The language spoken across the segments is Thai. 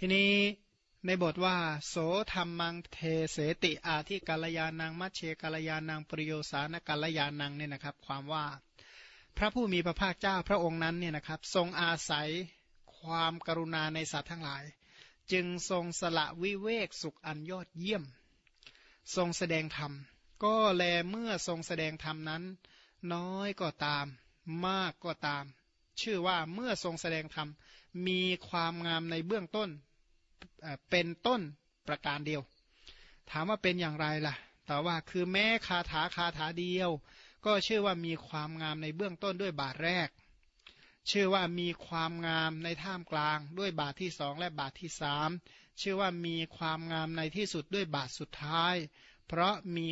ทีนี้ในบทว่า โสธรรมังเทเสติอาทิกาลยานังมัชเชกาลยานังปริโยสานกาลยานังเนี่ยนะครับ ความว่าพระผู้มีพระภาคเจ้าพระองค์นั้นเนี่ยนะครับ ทรงอาศัยความกรุณาในสัตว์ทั้งหลาย จึงทรงสละวิเวกสุขอันยอดเยี่ยม ทรงแสดงธรรม ก็แลเมื่อทรงแสดงธรรมนั้น น้อยก็ตาม มากก็ตาม ชื่อว่าเมื่อทรงแสดงธรรมมีความงามในเบื้องต้น เป็นต้นประการเดียว ถามว่าเป็นอย่างไรล่ะ แต่ว่าคือแม้คาถาคาถาเดียว ก็ชื่อว่ามีความงามในเบื้องต้นด้วยบาทแรก ชื่อว่ามีความงามในท่ามกลาง ด้วยบาทที่สองและบาทที่สามชื่อว่ามีความงามในที่สุดด้วยบาทสุดท้าย เพราะมี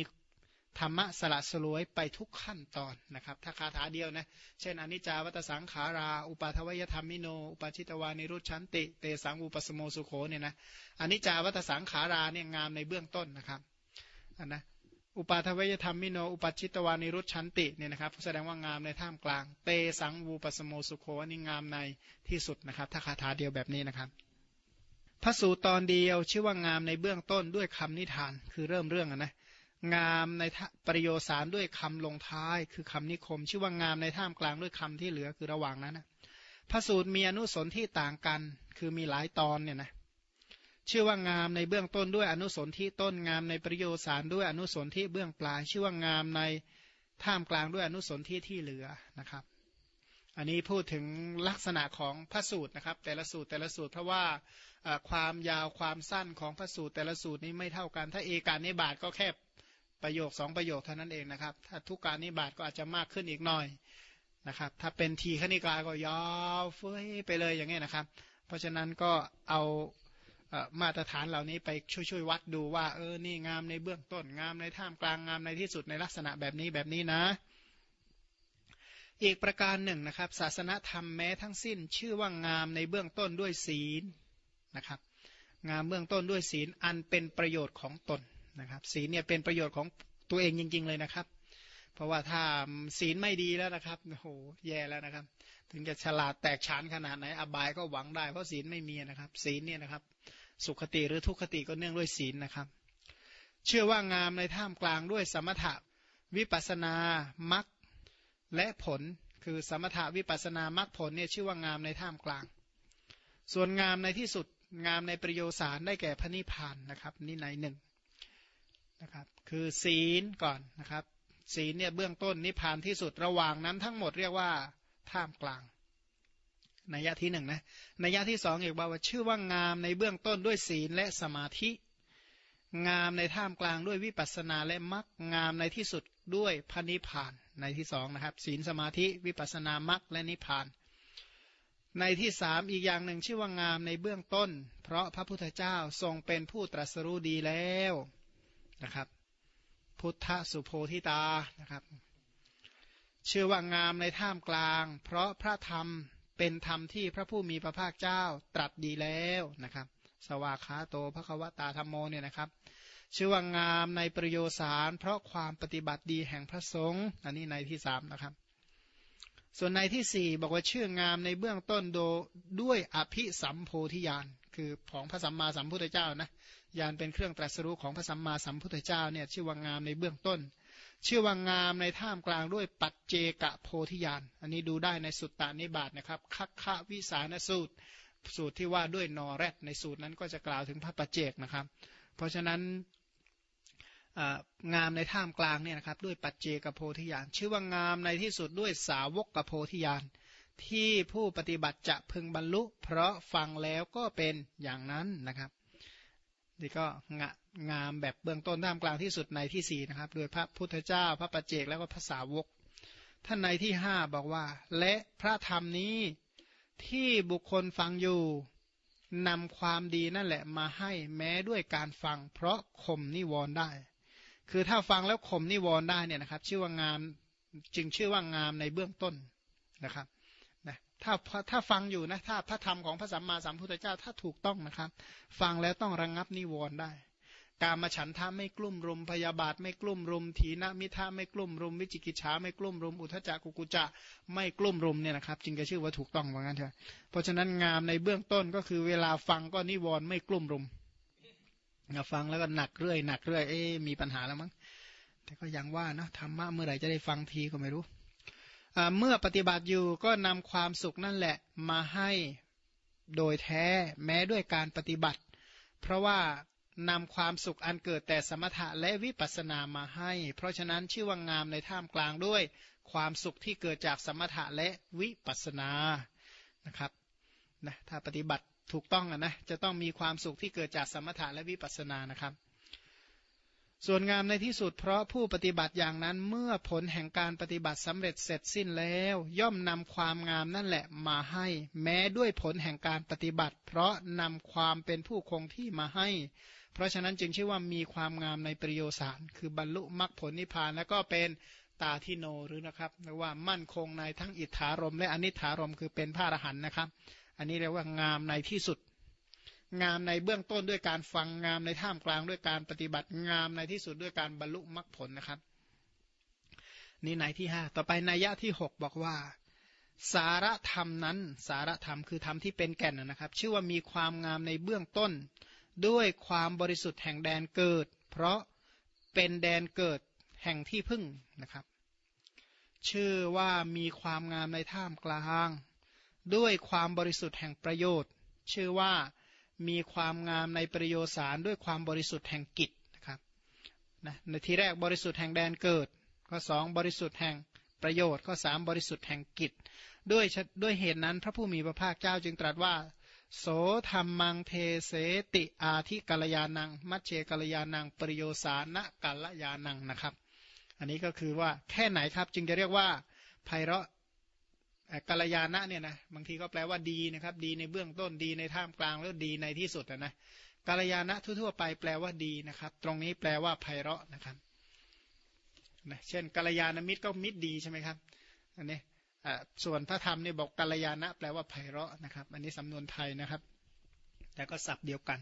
ธรรมะสละสลวยไปทุกขั้นตอนนะครับ ถ้าคาถาเดียวนะ เช่นอนิจจา วตสังขารา อุปปาทวยธัมมิโน อุปปัชชิตวานิรุชฌันติ เตสัง วูปสโมสุโขเนี่ยนะอนิจจา วตสังขาราเนี่ยงามในเบื้องต้นนะครับอันนะอุปปาทวยธัมมิโน อุปปัชชิตวานิรุชฌันติเนี่ยนะครับ แสดงว่างามในท่ามกลาง เตสังวูปสโมสุโขนี่งามในที่สุดนะครับ ถ้าคาถาเดียวแบบนี้นะครับพระสูตรตอนเดียวชื่อว่างามในเบื้องต้นด้วยคำนิทานคือเริ่มเรื่องนะ งามในประโยสารด้วยคำลงท้าย คือคำนิคม ชื่อว่างามในท่ามกลางด้วยคำที่เหลือคือระหว่างนั้นนะพระสูตรมีอนุสนที่ต่างกัน คือมีหลายตอนเนี่ยนะชื่อว่างามในเบื้องต้นด้วยอนุสนที่ต้นงามในประโยสารด้วยอนุสนที่เบื้องปลาย ชื่อว่างามในท่ามกลางด้วยอนุสนที่ที่เหลือนะครับ อันนี้พูดถึงลักษณะของพระสูตรนะครับ แต่ละสูตรแต่ละสูตรเพราะว่าความยาวความสั้นของพระสูตรแต่ละสูตรนี้ไม่เท่ากัน ถ้าเอกานิบาตก็แค่ ประโยคสองประโยคเท่านั้นเองนะครับ ถ้าทุกการนิบาตก็อาจจะมากขึ้นอีกหน่อยนะครับ ถ้าเป็นทีขณิกาก็ยาวเฟ้ยไปเลยอย่างเงี้ยนะครับ เพราะฉะนั้นก็เอามาตรฐานเหล่านี้ไปช่วยๆวัดดูว่า เออนี่งามในเบื้องต้นงามในท่ามกลางงามในที่สุดในลักษณะแบบนี้แบบนี้นะ อีกประการหนึ่งนะครับ ศาสนธรรมแม้ทั้งสิ้น ชื่อว่างามในเบื้องต้นด้วยศีลนะครับ งามเบื้องต้นด้วยศีลอันเป็นประโยชน์ของตน นะครับศีลเนี่ยเป็นประโยชน์ของตัวเองจริง ๆ เลยนะครับ เพราะว่าถ้าศีลไม่ดีแล้วนะครับโอ้โหแย่แล้วนะครับ ถึงจะฉลาดแตกฉานขนาดไหนอบายก็หวังได้เพราะศีลไม่มีนะครับ ศีลเนี่ยนะครับ สุขติหรือทุกขติก็เนื่องด้วยศีลนะครับ เชื่อว่างามในท่ามกลางด้วยสมถะวิปัสนามักและผลคือสมถะวิปัสนามักผลเนี่ยชื่อว่างามในท่ามกลาง ส่วนงามในที่สุดงามในประโยชน์ได้แก่พระนิพพานนะครับนี่ในหนึ่ง นะครับ คือศีลก่อนนะครับ ศีลเนี่ยเบื้องต้นนิพพานที่สุดระหว่างนั้นทั้งหมดเรียกว่าท่ามกลางนัยยะที่หนึ่งนะนัยยะที่สองอีกบอกว่าชื่อว่างามในเบื้องต้นด้วยศีลและสมาธิ งามในท่ามกลางด้วยวิปัสสนาและมรรคงามในที่สุดด้วยพระนิพพานในที่สองนะครับ ศีลสมาธิวิปัสสนามรรคและนิพพาน ในที่สามอีกอย่างหนึ่งชื่อว่างามในเบื้องต้น เพราะพระพุทธเจ้าทรงเป็นผู้ตรัสรู้ดีแล้ว นะครับ พุทธสุโพธิตานะครับ ชื่อว่างามในท่ามกลาง เพราะพระธรรมเป็นธรรมที่พระผู้มีพระภาคเจ้าตรัสดีแล้วนะครับ สวากขาโตพระควตาธรรมโมเนี่ยนะครับชื่อว่างามในประโยสาร เพราะความปฏิบัติดีแห่งพระสงฆ์อันนี้ในที่สามนะครับ ส่วนในที่สี่บอกว่าชื่องามในเบื้องต้นโดด้วยอภิสัมโพธิญาณคือของพระสัมมาสัมพุทธเจ้านะ ยานเป็นเครื่องตรัสรู้ของพระสัมมาสัมพุทธเจ้าเนี่ยชื่อว่างามในเบื้องต้น ชื่อว่างามในท่ามกลางด้วยปัจเจกะโพธิญาณอันนี้ดูได้ในสุตตานิบาตนะครับคัคคะวิสานสูตร สูตรที่ว่าด้วยนอแรดในสูตรนั้นก็จะกล่าวถึงพระปัจเจกนะครับ เพราะฉะนั้นงามในท่ามกลางเนี่ยนะครับด้วยปัจเจกโพธิญาณชื่อว่างามในที่สุดด้วยสาวกกโพธิญาณที่ผู้ปฏิบัติจะพึงบรรลุ เพราะฟังแล้วก็เป็นอย่างนั้นนะครับ นี่ก็งงามแบบเบื้องต้นท่ามกลางที่สุดในที่สี่นะครับ โดยพระพุทธเจ้าพระปัจเจกแล้วก็ภาษาวก ท่านในที่ห้าบอกว่า และพระธรรมนี้ที่บุคคลฟังอยู่นำความดีนั่นแหละมาให้แม้ด้วยการฟัง เพราะข่มนิวรณ์ได้ คือถ้าฟังแล้วข่มนิวรณ์ได้เนี่ยนะครับ ชื่อว่างามจึงชื่อว่างามในเบื้องต้นนะครับ ถ้าถ้าฟังอยู่นะถ้าพระธรรมของพระสัมมาสัมพุทธเจ้าถ้าถูกต้องนะครับ ฟังแล้วต้องระงงับนิวรณ์ได้ การมาฉันทะไม่กลุ่มรุมพยาบาทไม่กลุ่มรุมถีนมิทะไม่กลุ่มรุม วิจิกิจฉาไม่กลุ่มรุม อุทจักกุกุจะไม่กลุ่มรุมเนี่ยนะครับ จึงจะชื่อว่าถูกต้องเหมือนกันเถอะเพราะฉะนั้นงามในเบื้องต้นก็คือเวลาฟังก็นิวรณ์ไม่กลุ่มรุมฟังแล้วก็หนักเรื่อยหนักเรื่อยเอ๊มีปัญหาแล้วมั้งแต่ก็ยังว่านะธรรมะเมื่อไหร่จะได้ฟังทีก็ไม่รู้ เมื่อปฏิบัติอยู่ก็นำความสุขนั่นแหละมาให้โดยแท้แม้ด้วยการปฏิบัติ เพราะว่านำความสุขอันเกิดแต่สมถะและวิปัสสนามาให้ เพราะฉะนั้นชื่อว่างามในท่ามกลางด้วย ความสุขที่เกิดจากสมถะและวิปัสสนานะครับนะถ้าปฏิบัติถูกต้องนะจะต้องมีความสุขที่เกิดจากสมถะและวิปัสสนานะครับ ส่วนงามในที่สุดเพราะผู้ปฏิบัติอย่างนั้นเมื่อผลแห่งการปฏิบัติสำเร็จเสร็จสิ้นแล้ว ย่อมนำความงามนั่นแหละมาให้ แม้ด้วยผลแห่งการปฏิบัติ เพราะนำความเป็นผู้คงที่มาให้ เพราะฉะนั้นจึงชื่อว่ามีความงามในปริโยสารคือบรรลุมรรคผลนิพพานแล้วก็เป็นตาทิโนหรือนะครับเรียกว่ามั่นคงในทั้งอิทธารมและอนิธารมคือเป็นพระอรหันต์นะครับ อันนี้เรียกว่างามในที่สุด งามในเบื้องต้นด้วยการฟังงามในท่ามกลางด้วยการปฏิบัติงามในที่สุดด้วยการบรรลุมรรคผลนะครับ นี่ในที่ห้าต่อไปนัยยะที่หกบอกว่า สารธรรมนั้นสารธรรมคือธรรมที่เป็นแก่นนะครับ ชื่อว่ามีความงามในเบื้องต้น ด้วยความบริสุทธิ์แห่งแดนเกิด เพราะเป็นแดนเกิดแห่งที่พึ่งนะครับ ชื่อว่ามีความงามในท่ามกลาง ด้วยความบริสุทธิ์แห่งประโยชน์ ชื่อว่า มีความงามในประโยชน์ด้วยความบริสุทธิ์แห่งกิจนะครับนะในที่แรกบริสุทธิ์แห่งแดนเกิดข้อสองบริสุทธิ์แห่งประโยชน์ข้อสามบริสุทธิ์แห่งกิจ ด้วยด้วยเหตุนั้นพระผู้มีพระภาคเจ้าจึงตรัสว่า โสธรรมังเทเสติอาทิกัลยานัง มัชเชกัลยานังปริโยสานะกัลยานังนะครับ อันนี้ก็คือว่าแค่ไหนครับจึงจะเรียกว่าไพเราะ กัลยาณะเนี่ยนะบางทีก็แปลว่าดีนะครับ ดีในเบื้องต้นดีในท่ามกลางแล้วดีในที่สุดนะกัลยาณะทั่วๆไปแปลว่าดีนะครับ ตรงนี้แปลว่าไพเราะนะครับนะเช่นกัลยาณมิตรก็มิตรดีใช่ไหมครับอันนี้ส่วนพระธรรมนี่บอกกัลยาณะแปลว่าไพเราะนะครับ อันนี้สำนวนไทยนะครับ แต่ก็ศัพท์เดียวกัน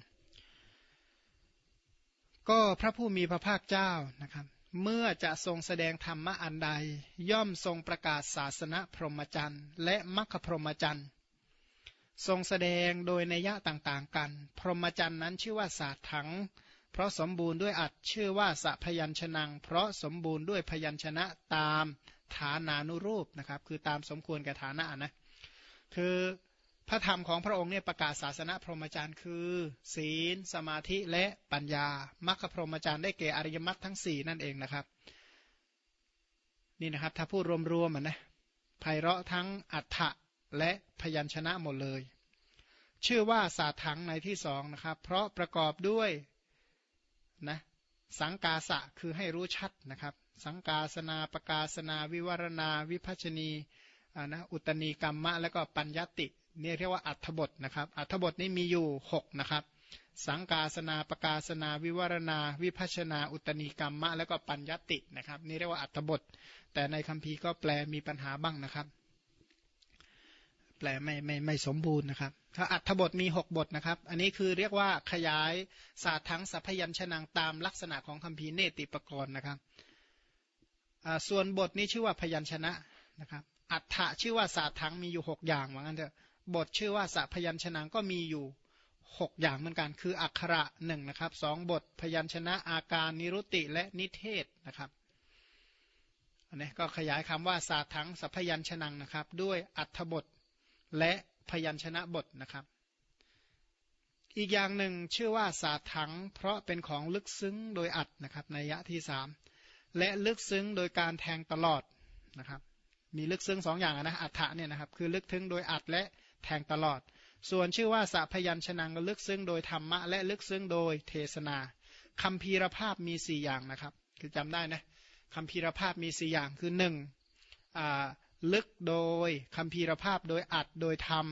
ก็พระผู้มีพระภาคเจ้านะครับ เมื่อจะทรงแสดงธรรมะอันใด ย่อมทรงประกาศศาสนาพรหมจรรย์และมรรคพรหมจรรย์ทรงแสดงโดยนัยยะต่างๆกัน พรหมจรรย์นั้นชื่อว่าศาสตร์ถัง เพราะสมบูรณ์ด้วยอัดชื่อว่าสัพยัญชนะเพราะสมบูรณ์ด้วยพยัญชนะตามฐานานุรูปนะครับ คือตามสมควรแก่ฐานะนะ คือ พระธรรมของพระองค์เนี่ยประกาศศาสนาพรหมจรรย์คือ ศีล สมาธิและปัญญามรรคพรหมจรรย์ได้แก่อริยมรรคทั้ง 4 นั่นเองนะครับ นี่นะครับ ถ้าพูดรวมๆมันนะไพเราะทั้งอัฏฐะและพยัญชนะหมดเลย ชื่อว่าศาสถังในที่สองนะครับ เพราะประกอบด้วยนะสังกาสะคือให้รู้ชัดนะครับ สังกาสนาประกาศนา วิวรณา วิพัชนีนะอุตณีกรรมะ และก็ปัญญติ นี่เรียกว่าอัฐบทนะครับ อัฐบทนี้มีอยู่6นะครับ สังกาสนาประกาศนาวิวรณา วิพัชนาอุตณีกรรมะ แล้วก็ปัญญตินะครับ นี่เรียกว่าอัฐบท แต่ในคัมภีร์ก็แปลมีปัญหาบ้างนะครับ แปลไม่ไม่ไม่สมบูรณ์นะครับ ถ้าอัฐบทมี 6 บทนะครับ อันนี้คือเรียกว่าขยายศาสตร์ทั้งสัพยัญชนะตามลักษณะของคัมภีร์เนติปกรณ์นะครับส่วนบทนี้ชื่อว่าพยัญชนะนะครับอัฏฐะชื่อว่าศาสตร์ทั้งมีอยู่ 6 อย่างว่างั้นเถอะ บทชื่อว่าสัพยัญชนะก็มีอยู่หกอย่างเหมือนกัน คืออักขระหนึ่งนะครับสองบทพยัญชนะอาการนิรุติและนิเทศนะครับอันนี้ก็ขยายคำว่าสาทังสัพยัญชนะนะครับ ด้วยอัฐบทและพยัญชนะบทนะครับ อีกอย่างหนึ่งชื่อว่าสาทังเพราะเป็นของลึกซึ้งโดยอัดนะครับในยะที่สามและลึกซึ้งโดยการแทงตลอดนะครับ มีลึกซึ้งสองอย่างนะอัฏฐะเนี่ยนะครับ คือลึกถึงโดยอัดและ แทงตลอด ส่วนชื่อว่าสัพยัญชนะลึกซึ้งโดยธรรมะ และลึกซึ้งโดยเทศนาคำพีรภาพมีสี่อย่างนะครับ คือจำได้นะคำพีรภาพมีสี่อย่างคือหนึ่งลึกโดยคำพีรภาพโดยอัดโดยธรรม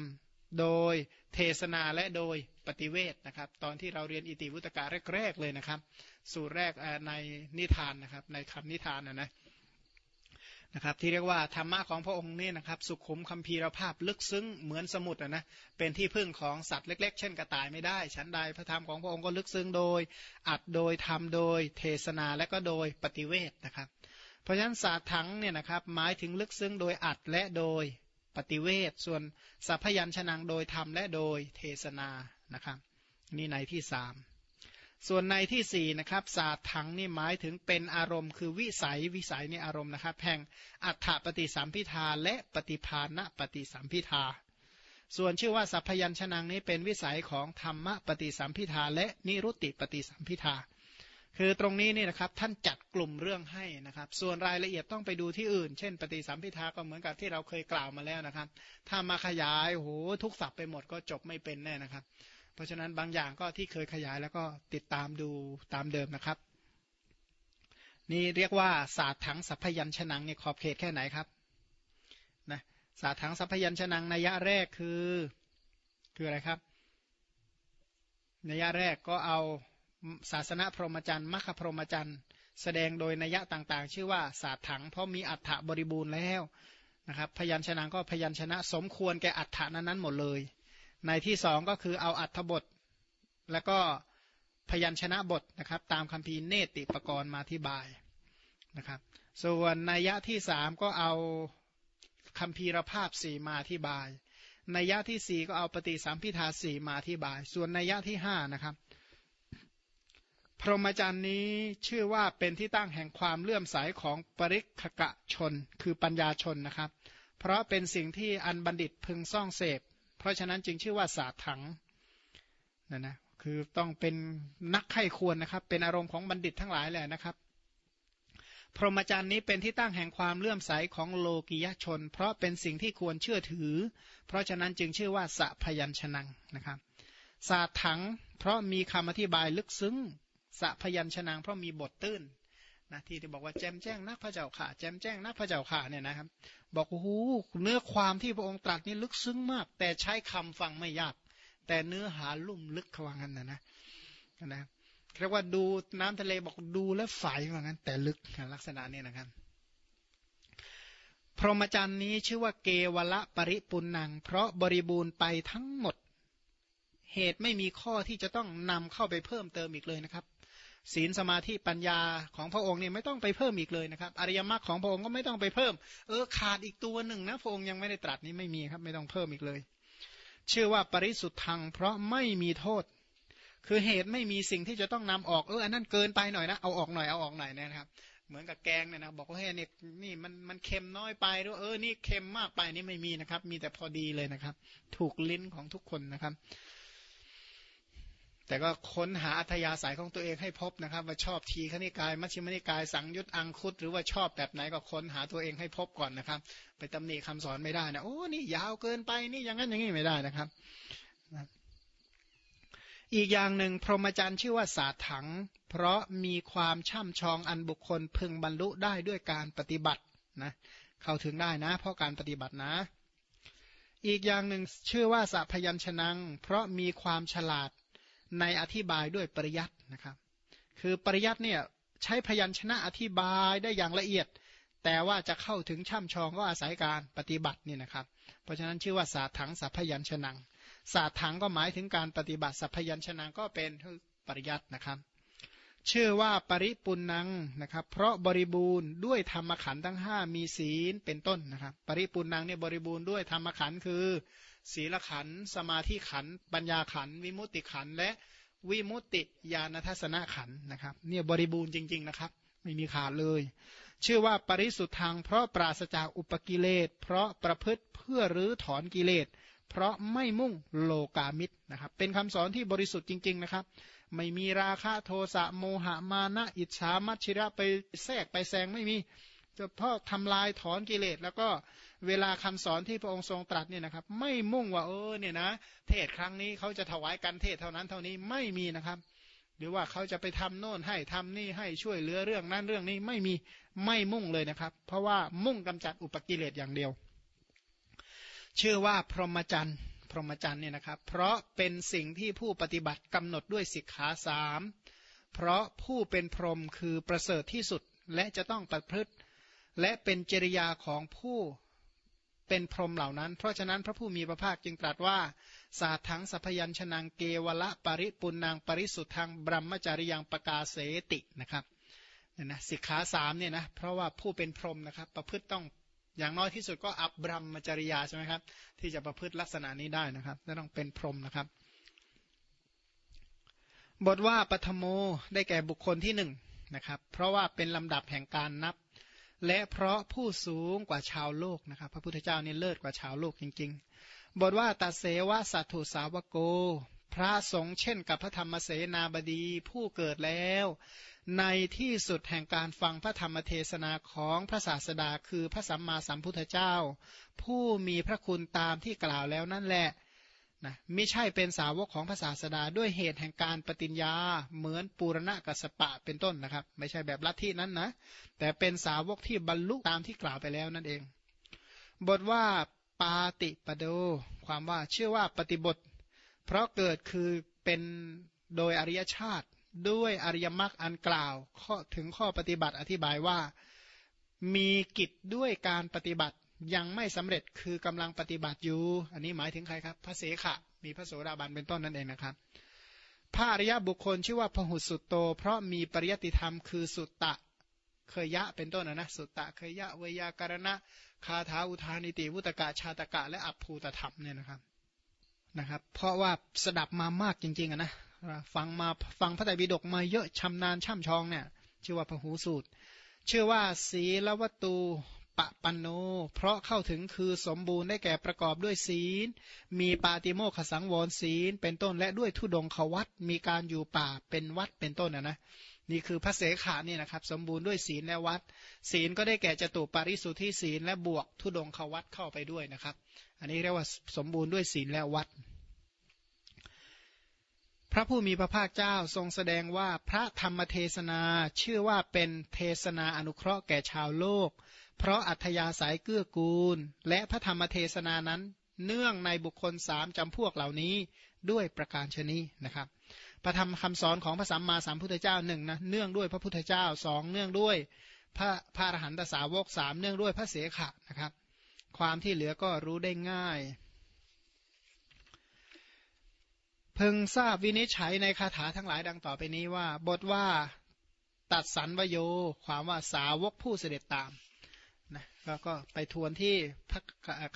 โดยเทศนาและโดยปฏิเวทนะครับ ตอนที่เราเรียนอิติวุตกะแรกๆเลยนะครับ สูตรแรกในนิทานนะครับ ในคำนิทานนะนะ นะครับที่เรียกว่าธรรมะของพระองค์นี่นะครับสุขุมคัมภีรภาพลึกซึ้งเหมือนสมุดนะเป็นที่พึ่งของสัตว์เล็ก ๆ เช่นกระต่ายไม่ได้ ชั้นใดพระธรรมของพระองค์ก็ลึกซึ้งโดย อัดโดยทำโดยเทศนาและก็โดยปฏิเวทนะครับ เพราะฉะนั้นศาสตร์ถังเนี่ยนะครับหมายถึงลึกซึ้งโดยอัดและโดยปฏิเวทส่วนสัพพยัญชนะโดยธรรมและโดยเทศนานะครับนี่ในที่สาม ส่วนในที่สี่นะครับศาสตร์ถังนี่หมายถึงเป็นอารมณ์ คือวิสัยวิสัยในอารมณ์นะครับแห่งอัฏฐปฏิสัมพิทาและปฏิภาณปฏิสัมพิทา ส่วนชื่อว่าสัพยัญชนะนี้เป็นวิสัยของธรรมปฏิสัมพิทาและนิรุตติปฏิสัมพิทา คือตรงนี้นี่นะครับท่านจัดกลุ่มเรื่องให้นะครับ ส่วนรายละเอียดต้องไปดูที่อื่น เช่น ปฏิสัมพิทาก็เหมือนกับที่เราเคยกล่าวมาแล้วนะครับ ถ้ามาขยายโอ้โหทุกศัพท์ไปหมดก็จบไม่เป็นแน่นะครับ เพราะฉะนั้นบางอย่างก็ที่เคยขยายแล้วก็ติดตามดูตามเดิมนะครับ นี่เรียกว่าศาสตร์ถังสัพยัญชนะเนี่ยขอบเขตแค่ไหนครับนะศาสตร์ถังสัพยัญชนะนัยยะแรกคือคืออะไรครับนัยยะแรกก็เอาศาสนาพรหมจรรย์มัคคพรหมจรรย์ แสดงโดยนัยยะต่างๆ ชื่อว่าศาสตร์ถังเพราะมีอัฏฐบริบูรณ์แล้วนะครับพยัญชนะก็พยัญชนะสมควรแก่อัฏฐานั้นๆหมดเลย ในที่สองก็คือเอาอัธบท แล้วก็พยัญชนะบทนะครับ ตามคำพีเนติปกรณ์มาที่บายนะครับ ส่วนนัยยะที่สามก็เอาคำพีรภาพสี่มาที่บาย นัยยะที่สี่ก็เอาปฏิสัมพิทาสี่มาที่บาย ส่วนนัยยะที่ห้านะครับพรหมจรรย์นี้ชื่อว่าเป็นที่ตั้งแห่งความเลื่อมใสของปริคกะชน คือปัญญาชนนะครับ เพราะเป็นสิ่งที่อันบัณฑิตพึงซ่องเสพ เพราะฉะนั้นจึงชื่อว่าศาสตร์ถังนะนะคือต้องเป็นนักไข้ควรนะครับ เป็นอารมณ์ของบัณฑิตทั้งหลายแหละนะครับ พรหมจรรย์นี้เป็นที่ตั้งแห่งความเลื่อมใสของโลกิยชน เพราะเป็นสิ่งที่ควรเชื่อถือ เพราะฉะนั้นจึงชื่อว่าสัพยัญชนะนะครับศาสตร์ถังเพราะมีคำอธิบายลึกซึ้งสัพยัญชนะเพราะมีบทตื้น นะที่ที่บอกว่าแจมแจ้งนักพระเจ้าข่าแจมแจ้งนักพระเจ้าข่าเนี่ยนะครับ บอกโอ้โหเนื้อความที่พระองค์ตรัสนี่ลึกซึ้งมาก แต่ใช้คำฟังไม่ยาก แต่เนื้อหาลุ่มลึกขว่างั้นนะนะนะเรียกว่าดูน้ำทะเลบอกดูแล้วฝ่ายว่างั้น แต่ลึกลักษณะนี้นะครับ พรหมจรรย์นี้ชื่อว่าเกวละปริปุนัง เพราะบริบูรณ์ไปทั้งหมด เหตุไม่มีข้อที่จะต้องนำเข้าไปเพิ่มเติมอีกเลยนะครับ ศีลสมาธิปัญญาของพระองค์เนี่ยไม่ต้องไปเพิ่มอีกเลยนะครับ อริยมรรคของพระองค์ก็ไม่ต้องไปเพิ่ม เออขาดอีกตัวหนึ่งนะพระองค์ยังไม่ได้ตรัสนี้ไม่มีครับ ไม่ต้องเพิ่มอีกเลย ชื่อว่าปริสุทธังเพราะไม่มีโทษ คือเหตุไม่มีสิ่งที่จะต้องนำออกเอออันนั้นเกินไปหน่อยนะเอาออกหน่อยเอาออกหน่อยนะครับ เหมือนกับแกงเนี่ยนะบอกว่าเฮ้ยนี่นี่มันมันเค็มน้อยไปด้วยเออนี่เค็มมากไปนี่ไม่มีนะครับ มีแต่พอดีเลยนะครับ ถูกลิ้นของทุกคนนะครับ แต่ก็ค้นหาอัธยาศัยของตัวเองให้พบนะครับ ว่าชอบทีขณิกาย มัชฌิมนิกาย สังยุตอังคุตหรือว่าชอบแบบไหนก็ค้นหาตัวเองให้พบก่อนนะครับ ไปตำหนิคำสอนไม่ได้นะโอ้นี่ยาวเกินไปนี่อย่างนั้นอย่างนี้ไม่ได้นะครับ อีกอย่างหนึ่งพรหมจรรย์ชื่อว่าสาถัง เพราะมีความช่ำชองอันบุคคลพึงบรรลุได้ด้วยการปฏิบัตินะเข้าถึงได้นะ เพราะการปฏิบัตินะอีกอย่างหนึ่งชื่อว่าสัพยัญชนะเพราะมีความฉลาด ในอธิบายด้วยปริยัตินะครับ คือปริยัติเนี่ยใช้พยัญชนะอธิบายได้อย่างละเอียด แต่ว่าจะเข้าถึงช่ำชองก็อาศัยการปฏิบัตินี่นะครับ เพราะฉะนั้นชื่อว่าศาสถังสัพยัญชนะศาสถังก็หมายถึงการปฏิบัติสัพยัญชนะก็เป็นปริยัตินะครับ ชื่อว่าปริปุนังนะครับ เพราะบริบูรณ์ด้วยธรรมขันธ์ทั้งห้ามีศีลเป็นต้นนะครับ ปริปุนังเนี่ยบริบูรณ์ด้วยธรรมขันธ์คือ ศีลขันสมาธิขันปัญญาขันวิมุตติขันและวิมุตติญาณทัศนขันนะครับเนี่ยบริบูรณ์จริง ๆนะครับ ไม่มีขาดเลย ชื่อว่าปริสุทธังเพราะปราศจากอุปกิเลส เพราะประพฤติเพื่อรื้อถอนกิเลส เพราะไม่มุ่งโลกามิตรนะครับ เป็นคำสอนที่บริสุทธิ์จริง ๆนะครับ ไม่มีราคะโทสะโมหะมานะอิจฉามัชชิระไปแทรกไปแซงไม่มีเฉพาะทำลายถอนกิเลส แล้วก็เวลาคำสอนที่พระองค์ทรงตรัสเนี่ยนะครับ ไม่มุ่งว่าเออเนี่ยนะ เทศครั้งนี้เขาจะถวายกันเทศเท่านั้นเท่านี้ไม่มีนะครับ หรือว่าเขาจะไปทำโน่นให้ทำนี่ให้ช่วยเหลือเรื่องนั้นเรื่องนี้ไม่มีไม่มุ่งเลยนะครับ เพราะว่ามุ่งกำจัดอุปกิเลสอย่างเดียวเชื่อว่าพรหมจรรย์ พรหมจรรย์เนี่ยนะครับ เพราะเป็นสิ่งที่ผู้ปฏิบัติกำหนดด้วยสิกขาสามเพราะผู้เป็นพรหมคือประเสริฐที่สุดและจะต้องประพฤติ และเป็นจริยาของผู้เป็นพรหมเหล่านั้น เพราะฉะนั้นพระผู้มีพระภาคจึงตรัสว่า สาถังสัพยัญชนะเกวละปริปุนางปริสุทธังบรมจริยังประกาเสตินะครับนี่นะสิกขาสามเนี่ยนะเพราะว่าผู้เป็นพรหมนะครับ ประพฤติต้อง อย่างน้อยที่สุดก็อับบรมจริยาใช่ไหมครับ ที่จะประพฤติลักษณะนี้ได้นะครับต้องเป็นพรหมนะครับ บทว่าปฐโมได้แก่บุคคลที่หนึ่งนะครับ เพราะว่าเป็นลำดับแห่งการนับ และเพราะผู้สูงกว่าชาวโลกนะครับ พระพุทธเจ้านี่เลิศกว่าชาวโลกจริง ๆ บทว่าตัดเสวะสัตถุสาวโก พระสงฆ์เช่นกับพระธรรมเสนาบดีผู้เกิดแล้ว ในที่สุดแห่งการฟังพระธรรมเทศนาของพระศาสดาคือพระสัมมาสัมพุทธเจ้า ผู้มีพระคุณตามที่กล่าวแล้วนั่นแหละนะไม่ใช่เป็นสาวกของพระศาสดาด้วยเหตุแห่งการปฏิญญาเหมือนปูรณะกัสปะเป็นต้นนะครับ ไม่ใช่แบบลัทธินั้นนะ แต่เป็นสาวกที่บรรลุตามที่กล่าวไปแล้วนั่นเอง บทว่าปาติปโด ความว่าเชื่อว่าปฏิบท เพราะเกิดคือเป็นโดยอริยชาติด้วยอริยมรรคอันกล่าวข้อถึงข้อปฏิบัติอธิบายว่า มีกิจด้วยการปฏิบัติยังไม่สำเร็จคือกำลังปฏิบัติอยู่ อันนี้หมายถึงใครครับ พระเสขะ มีพระโสดาบันเป็นต้นนั่นเองนะครับพระอริยบุคคลชื่อว่าพหุสุตโต เพราะมีปริยติธรรมคือสุตตะเคยยะเป็นต้นนะนะสุตตะเคยยะเวยาการณะคาถาอุทานิติวุตกะชาตกะและอัพภูตธรรมเนี่ยนะครับ นะครับ เพราะว่าสดับมามากจริงๆนะฟังมาฟังพระไตรปิฎกมาเยอะชำนาญช่ำชองเนี่ยชื่อว่าพหูสูตร ชื่อว่าศีลวัตูปะปันโน เพราะเข้าถึงคือสมบูรณ์ได้แก่ประกอบด้วยศีล มีปาติโมขสังวรศีล เป็นต้นและด้วยทุดงขวัตมีการอยู่ป่าเป็นวัดเป็นต้นนะนะ นี่คือพระเสขานี่นะครับ สมบูรณ์ด้วยศีลและวัด ศีลก็ได้แก่จตุปาริสุทธิศีลและบวกทุดงขวัตเข้าไปด้วยนะครับ อันนี้เรียกว่าสมบูรณ์ด้วยศีลและวัด พระผู้มีพระภาคเจ้าทรงแสดงว่าพระธรรมเทศนาชื่อว่าเป็นเทศนาอนุเคราะห์แก่ชาวโลก เพราะอัธยาศัยเกื้อกูล และพระธรรมเทศนานั้น เนื่องในบุคคลสามจำพวกเหล่านี้ด้วยประการชนีนะครับ พระธรรมคำสอนของพระสัมมาสัมพุทธเจ้าหนึ่งนะเนื่องด้วยพระพุทธเจ้าสองเนื่องด้วยพระพระอรหันตสาวกสามเนื่องด้วยพระเสขะนะครับ ความที่เหลือก็รู้ได้ง่ายเพึงทราบวินิจฉัยในคาถาทั้งหลายดังต่อไปนี้ว่า บทว่าตัดสันวโย ความว่าสาวกผู้เสด็จตามนะแล้วก็ไปทวนที่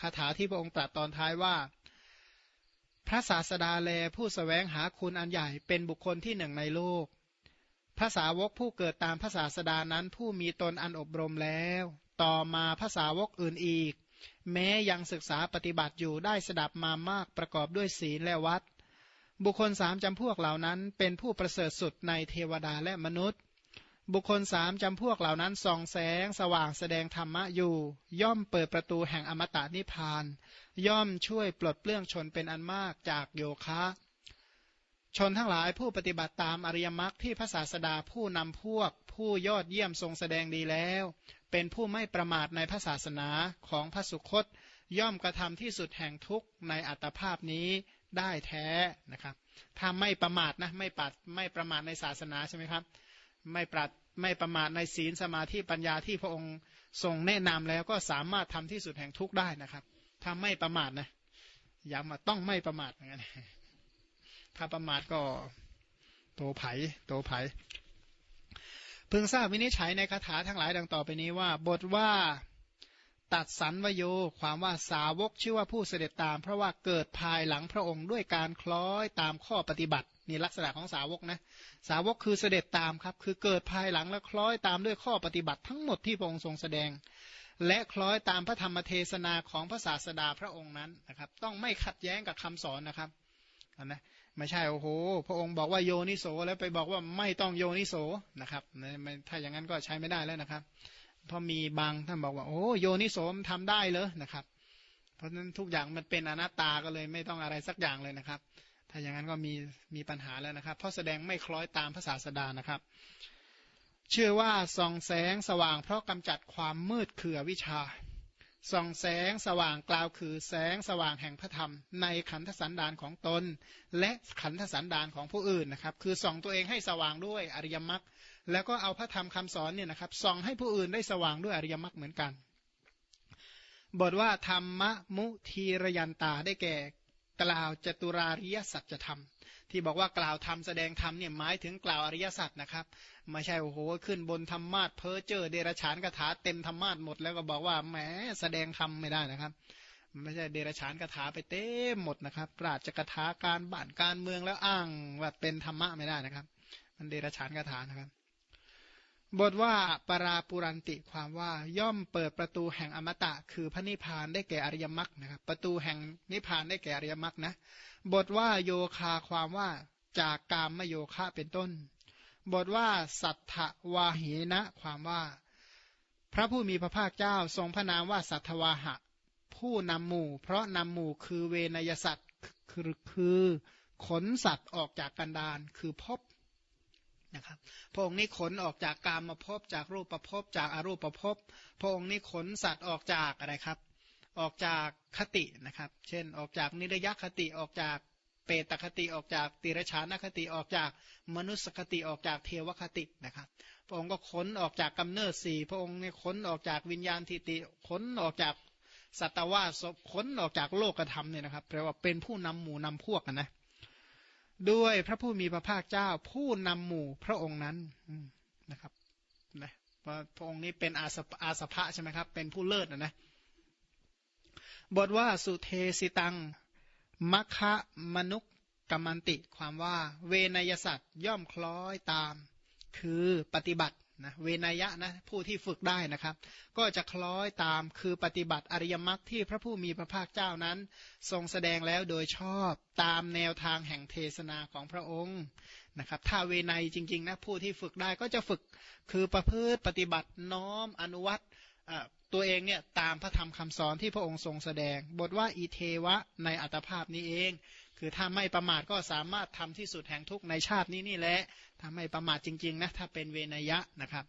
คาถาที่พระองค์ตรัสตอนท้ายว่า พระศาสดาแลผู้สแสวงหาคุณอันใหญ่เป็นบุคคลที่หนึ่งในโลกพระสาวกผู้เกิดตามพระศาสดานั้นผู้มีตนอันอบรมแล้ว ต่อมาพระสาวกอื่นอีก แม้ยังศึกษาปฏิบัติอยู่ได้สดับมามากประกอบด้วยศีลและวัด บุคคลสามจำพวกเหล่านั้นเป็นผู้ประเสริฐสุดในเทวดาและมนุษย์ บุคคลสามจำพวกเหล่านั้นส่องแสงสว่างแสดงธรรมะอยู่ ย่อมเปิดประตูแห่งอมตะนิพพาน ย่อมช่วยปลดเปลื้องชนเป็นอันมากจากโยคะ ชนทั้งหลายผู้ปฏิบัติตามอริยมรรคที่พระศาสดาผู้นำพวก ผู้ยอดเยี่ยมทรงแสดงดีแล้ว เป็นผู้ไม่ประมาทในพระศาสนาของพระสุคต ย่อมกระทำที่สุดแห่งทุกข์ในอัตภาพนี้ได้แท้นะครับถ้าไม่ประมาทนะไม่ปัดไม่ประมาทในศาสนาใช่ไหมครับ ไม่ปรัดไม่ประมาทในศีลสมาธิปัญญาที่พระองค์ทรงแนะนำแล้วก็สามารถทำที่สุดแห่งทุกได้นะครับ ถ้าไม่ประมาทนะย้ำมาต้องไม่ประมาทเหมือนกันถ้าประมาทก็โตไผ่โตไผ่พึงทราบวินิจฉัยในคาถาทั้งหลายดังต่อไปนี้ว่า บทว่าตัดสันวโย ความว่าสาวกชื่อว่าผู้เสด็จตาม เพราะว่าเกิดภายหลังพระองค์ด้วยการคล้อยตามข้อปฏิบัติ นี่ลักษณะของสาวกนะ สาวกคือเสด็จตามครับ คือเกิดภายหลังและคล้อยตามด้วยข้อปฏิบัติทั้งหมดที่พระองค์ทรงแสดง และคล้อยตามพระธรรมเทศนาของพระศาสดาพระองค์นั้นนะครับ ต้องไม่ขัดแย้งกับคำสอนนะครับนะไม่ใช่โอ้โห พระองค์บอกว่าโยนิโสแล้วไปบอกว่าไม่ต้องโยนิโสนะครับถ้าอย่างนั้นก็ใช้ไม่ได้แล้วนะครับพอมีบางท่านบอกว่าโอ้โยนิโสมทำได้เลยนะครับ เพราะฉะนั้นทุกอย่างมันเป็นอนัตตาก็เลยไม่ต้องอะไรสักอย่างเลยนะครับ ถ้าอย่างนั้นก็มีมีปัญหาแล้วนะครับ เพราะแสดงไม่คล้อยตามภาษาสดานะครับ เชื่อว่าส่องแสงสว่างเพราะกำจัดความมืดคือวิชาส่องแสงสว่างกล่าวคือแสงสว่างแห่งพระธรรม ในขันธสันดานของตน และขันธสันดานของผู้อื่นนะครับ คือส่องตัวเองให้สว่างด้วยอริยมรรคแล้วก็เอาพระธรรมคำสอนเนี่ยนะครับส่องให้ผู้อื่นได้สว่างด้วยอริยมรรคเหมือนกัน บทว่าธรรมมุทีรยันตาได้แก่ กล่าวจตุราริยสัจธรรม ที่บอกว่ากล่าวธรรมแสดงธรรมเนี่ยหมายถึงกล่าวอริยสัจนะครับไม่ใช่โอ้โหขึ้นบนธรรมาทเพ้อเจ้อเดรฉานคาถาเต็มธรรมาทหมดแล้วก็บอกว่าแหมแสดงธรรมไม่ได้นะครับไม่ใช่เดรฉานคาถาไปเต็มหมดนะครับปราชกถาการบ้านการเมืองแล้วอ้างว่าเป็นธรรมะไม่ได้นะครับ มันเดรฉานคาถานะครับ บทว่าปราปุรันติความว่าย่อมเปิดประตูแห่งอมตะ คือพระนิพพานได้แก่อริยมรรคนะครับ ประตูแห่งนิพพานได้แก่อริยมรรคนะ บทว่าโยคาความว่าจากกามมโยคะเป็นต้น บทว่าสัทธวาหีนะความว่า พระผู้มีพระภาคเจ้าทรงพระนามว่าสัทธวาหะ ผู้นำหมู่ เพราะนำหมู่คือเวนยสัตว์คือคือขนสัตว์ออกจากกันดานคือพบ นะครับพระองค์นี้ขนออกจากกามมาพบจากรูปประพบจากอารูปประพบพระองค์นี้ขนสัตว์ออกจากอะไรครับ ออกจากคตินะครับ เช่นออกจากนิรยคติออกจากเปตคติออกจากติรชานคติออกจากมนุสคติออกจากเทวคตินะครับ พระองค์ก็ขนออกจากกำเนิดสี่พระองค์เนี่ยขนออกจากวิญญาณทิติขนออกจากสัตวาสขนออกจากโลกธรรมเนี่ยนะครับแปลว่าเป็นผู้นำหมู่นำพวกนะ ด้วยพระผู้มีพระภาคเจ้าผู้นำหมู่พระองค์นั้นนะครับนะพระองค์นี้เป็นอาสอาสภะใช่ไหมครับ เป็นผู้เลิศนะนะบทว่าสุเทสิตังมัคคะมนุกกรรมันติ ความว่าเวนยสัตว์ย่อมคล้อยตาม คือปฏิบัติ นะเวนยะนะผู้ที่ฝึกได้นะครับ ก็จะคล้อยตามคือปฏิบัติอริยมรรคที่พระผู้มีพระภาคเจ้านั้น ทรงแสดงแล้วโดยชอบตามแนวทางแห่งเทศนาของพระองค์นะครับ ถ้าเวนยจริงๆนะผู้ที่ฝึกได้ก็จะฝึกคือประพฤติปฏิบัติน้อมอนุวัตตัวเองเนี่ยตามพระธรรมคำสอนที่พระองค์ทรงแสดง บทว่าอีเทวะในอัตภาพนี้เอง คือถ้าไม่ประมาทก็สามารถทำที่สุดแห่งทุกในชาตินี้นี่แหละถ้าไม่ประมาทจริง ๆ นะ ถ้าเป็นเวนยะนะครับ